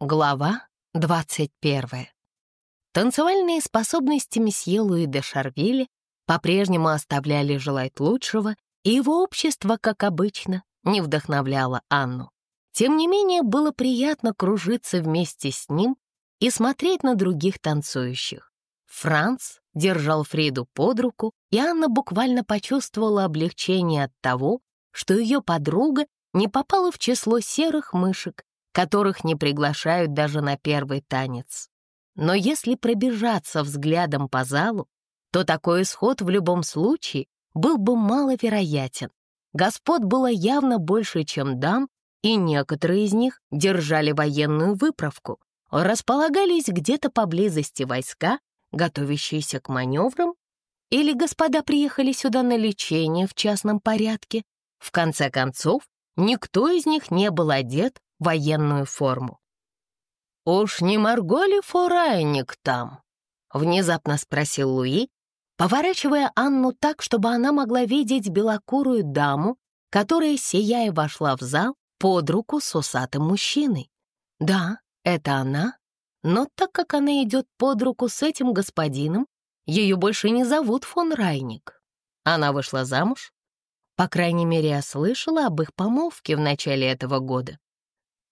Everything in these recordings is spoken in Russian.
Глава 21. Танцевальные способности месье Луи де Шарвилля по-прежнему оставляли желать лучшего, и его общество, как обычно, не вдохновляло Анну. Тем не менее, было приятно кружиться вместе с ним и смотреть на других танцующих. Франц держал Фриду под руку, и Анна буквально почувствовала облегчение от того, что ее подруга не попала в число серых мышек, которых не приглашают даже на первый танец. Но если пробежаться взглядом по залу, то такой исход в любом случае был бы маловероятен. Господ было явно больше, чем дам, и некоторые из них держали военную выправку, располагались где-то поблизости войска, готовящиеся к маневрам, или господа приехали сюда на лечение в частном порядке. В конце концов, никто из них не был одет военную форму. «Уж не Марго ли Фурайник там?» — внезапно спросил Луи, поворачивая Анну так, чтобы она могла видеть белокурую даму, которая, сияя, вошла в зал под руку с усатым мужчиной. Да, это она, но так как она идет под руку с этим господином, ее больше не зовут фон Райник. Она вышла замуж. По крайней мере, я слышала об их помолвке в начале этого года.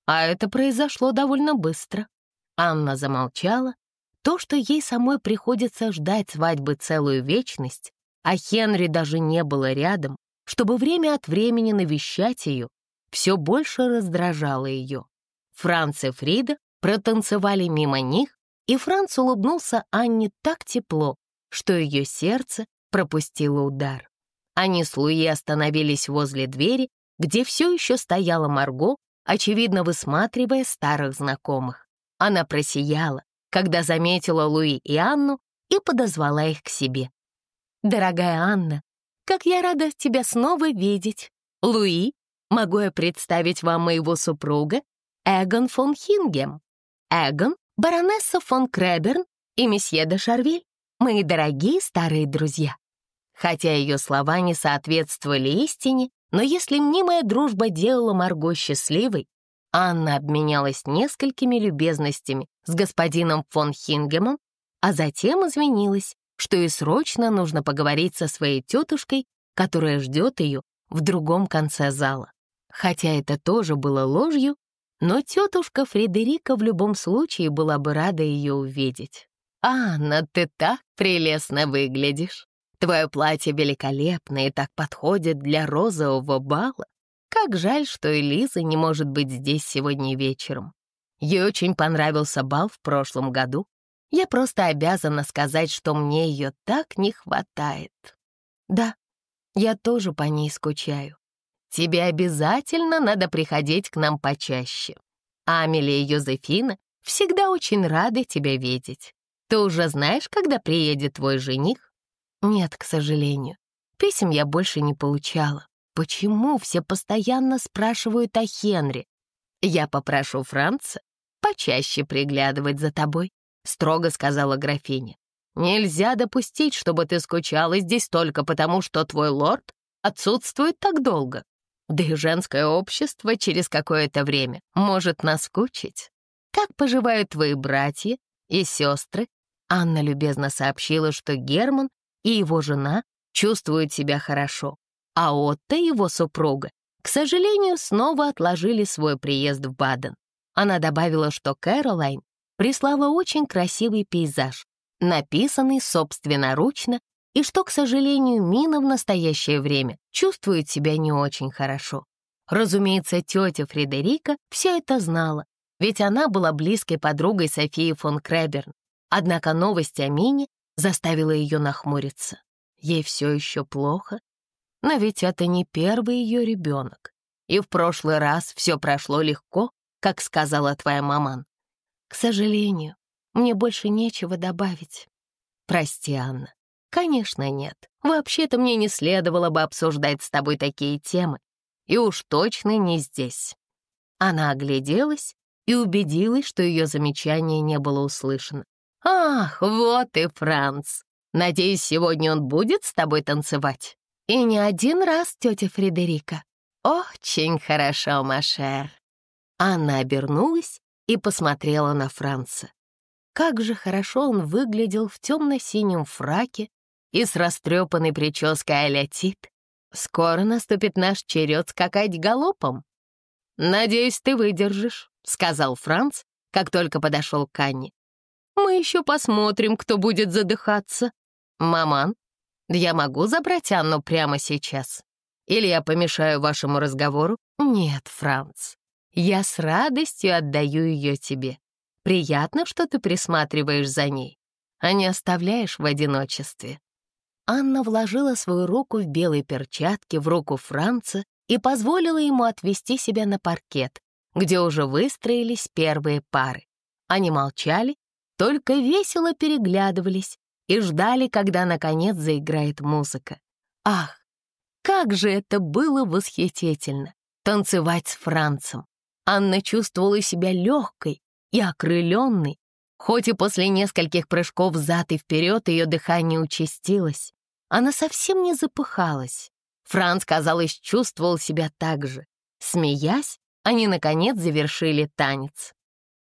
А это произошло довольно быстро. Анна замолчала. То, что ей самой приходится ждать свадьбы целую вечность, а Хенри даже не было рядом, чтобы время от времени навещать ее, все больше раздражало ее. Франц и Фрида протанцевали мимо них, и Франц улыбнулся Анне так тепло, что ее сердце пропустило удар. Они с Луи остановились возле двери, где все еще стояла Марго очевидно высматривая старых знакомых. Она просияла, когда заметила Луи и Анну и подозвала их к себе. «Дорогая Анна, как я рада тебя снова видеть. Луи, могу я представить вам моего супруга Эгон фон Хингем? Эгон, баронесса фон Креберн и месье де Шарвиль, мои дорогие старые друзья». Хотя ее слова не соответствовали истине, но если мнимая дружба делала Марго счастливой, Анна обменялась несколькими любезностями с господином фон Хингемом, а затем извинилась, что ей срочно нужно поговорить со своей тетушкой, которая ждет ее в другом конце зала. Хотя это тоже было ложью, но тетушка Фредерика в любом случае была бы рада ее увидеть. «Анна, ты так прелестно выглядишь!» Твое платье великолепно и так подходит для розового бала. Как жаль, что Элиза не может быть здесь сегодня вечером. Ей очень понравился бал в прошлом году. Я просто обязана сказать, что мне ее так не хватает. Да, я тоже по ней скучаю. Тебе обязательно надо приходить к нам почаще. Амелия и Юзефина всегда очень рады тебя видеть. Ты уже знаешь, когда приедет твой жених? Нет, к сожалению. Писем я больше не получала. Почему все постоянно спрашивают о Хенри? Я попрошу Франца почаще приглядывать за тобой, строго сказала графиня. Нельзя допустить, чтобы ты скучала здесь только потому, что твой лорд отсутствует так долго. Да и женское общество через какое-то время может наскучить. Как поживают твои братья и сестры? Анна любезно сообщила, что Герман и его жена чувствуют себя хорошо, а Отто и его супруга, к сожалению, снова отложили свой приезд в Баден. Она добавила, что Кэролайн прислала очень красивый пейзаж, написанный собственноручно, и что, к сожалению, Мина в настоящее время чувствует себя не очень хорошо. Разумеется, тетя Фредерика все это знала, ведь она была близкой подругой Софии фон Креберн. Однако новость о Мине заставила ее нахмуриться. Ей все еще плохо, но ведь это не первый ее ребенок. И в прошлый раз все прошло легко, как сказала твоя маман. К сожалению, мне больше нечего добавить. Прости, Анна. Конечно, нет. Вообще-то мне не следовало бы обсуждать с тобой такие темы. И уж точно не здесь. Она огляделась и убедилась, что ее замечание не было услышано. «Ах, вот и Франц! Надеюсь, сегодня он будет с тобой танцевать?» «И не один раз, тетя Фредерика». «Очень хорошо, Машер». Анна обернулась и посмотрела на Франца. Как же хорошо он выглядел в темно-синем фраке и с растрепанной прической а-ля Тит. Скоро наступит наш черед скакать галопом. «Надеюсь, ты выдержишь», — сказал Франц, как только подошел к Анне. «Мы еще посмотрим, кто будет задыхаться. Маман, я могу забрать Анну прямо сейчас? Или я помешаю вашему разговору? Нет, Франц, я с радостью отдаю ее тебе. Приятно, что ты присматриваешь за ней, а не оставляешь в одиночестве». Анна вложила свою руку в белой перчатке в руку Франца и позволила ему отвести себя на паркет, где уже выстроились первые пары. Они молчали, только весело переглядывались и ждали, когда, наконец, заиграет музыка. Ах, как же это было восхитительно — танцевать с Францем. Анна чувствовала себя легкой и окрыленной, хоть и после нескольких прыжков взад и вперед ее дыхание участилось. Она совсем не запыхалась. Франц, казалось, чувствовал себя так же. Смеясь, они, наконец, завершили танец.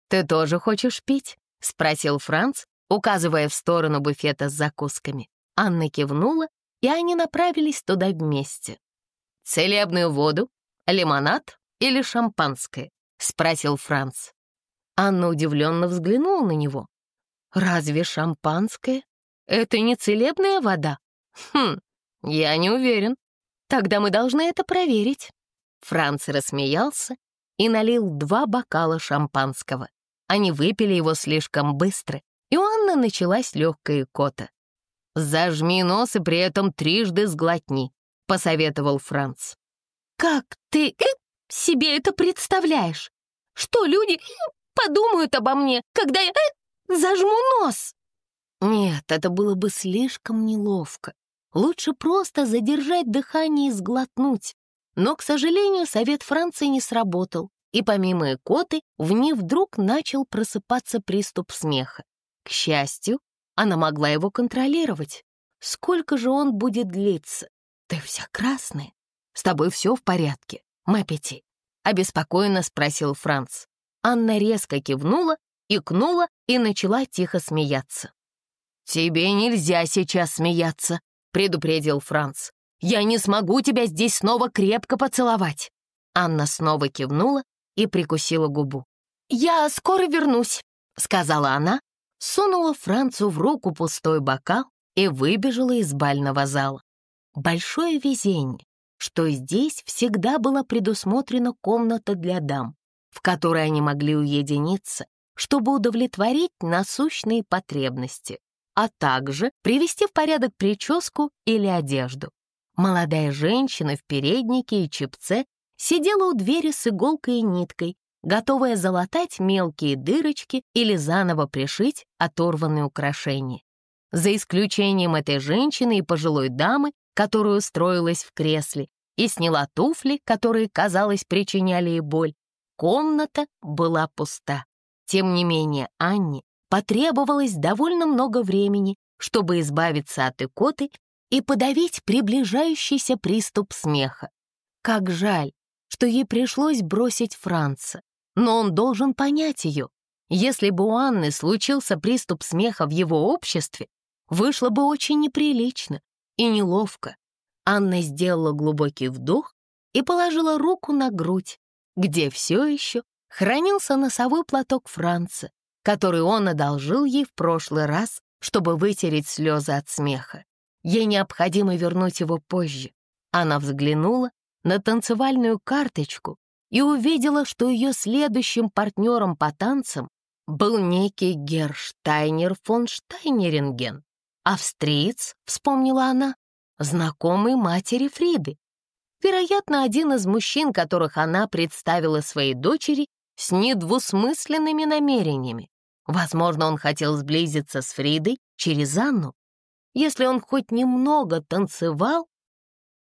«Ты тоже хочешь пить?» — спросил Франц, указывая в сторону буфета с закусками. Анна кивнула, и они направились туда вместе. «Целебную воду, лимонад или шампанское?» — спросил Франц. Анна удивленно взглянула на него. «Разве шампанское? Это не целебная вода?» «Хм, я не уверен. Тогда мы должны это проверить». Франц рассмеялся и налил два бокала шампанского. Они выпили его слишком быстро, и у Анны началась легкая икота. «Зажми нос и при этом трижды сглотни», — посоветовал Франц. «Как ты э, себе это представляешь? Что люди э, подумают обо мне, когда я э, зажму нос?» Нет, это было бы слишком неловко. Лучше просто задержать дыхание и сглотнуть. Но, к сожалению, совет Франции не сработал, и помимо икоты в ней вдруг начал просыпаться приступ смеха. К счастью, она могла его контролировать. Сколько же он будет длиться? Ты вся красная. С тобой все в порядке, Мэппити? Обеспокоенно спросил Франц. Анна резко кивнула, икнула и начала тихо смеяться. «Тебе нельзя сейчас смеяться», — предупредил Франц. «Я не смогу тебя здесь снова крепко поцеловать». Анна снова кивнула и прикусила губу. «Я скоро вернусь», — сказала она, сунула Францу в руку пустой бокал и выбежала из бального зала. Большое везение, что здесь всегда была предусмотрена комната для дам, в которой они могли уединиться, чтобы удовлетворить насущные потребности а также привести в порядок прическу или одежду. Молодая женщина в переднике и чепце сидела у двери с иголкой и ниткой, готовая залатать мелкие дырочки или заново пришить оторванные украшения. За исключением этой женщины и пожилой дамы, которая устроилась в кресле и сняла туфли, которые, казалось, причиняли ей боль, комната была пуста. Тем не менее, Анне потребовалось довольно много времени, чтобы избавиться от икоты и подавить приближающийся приступ смеха. Как жаль, что ей пришлось бросить Франца, но он должен понять ее. Если бы у Анны случился приступ смеха в его обществе, вышло бы очень неприлично и неловко. Анна сделала глубокий вдох и положила руку на грудь, где все еще хранился носовой платок Франца, который он одолжил ей в прошлый раз, чтобы вытереть слезы от смеха. Ей необходимо вернуть его позже. Она взглянула на танцевальную карточку и увидела, что ее следующим партнером по танцам был некий Герштайнер фон Штайнеринген. Австриец, вспомнила она, знакомый матери Фриды. Вероятно, один из мужчин, которых она представила своей дочери с недвусмысленными намерениями. Возможно, он хотел сблизиться с Фридой через Анну. Если он хоть немного танцевал,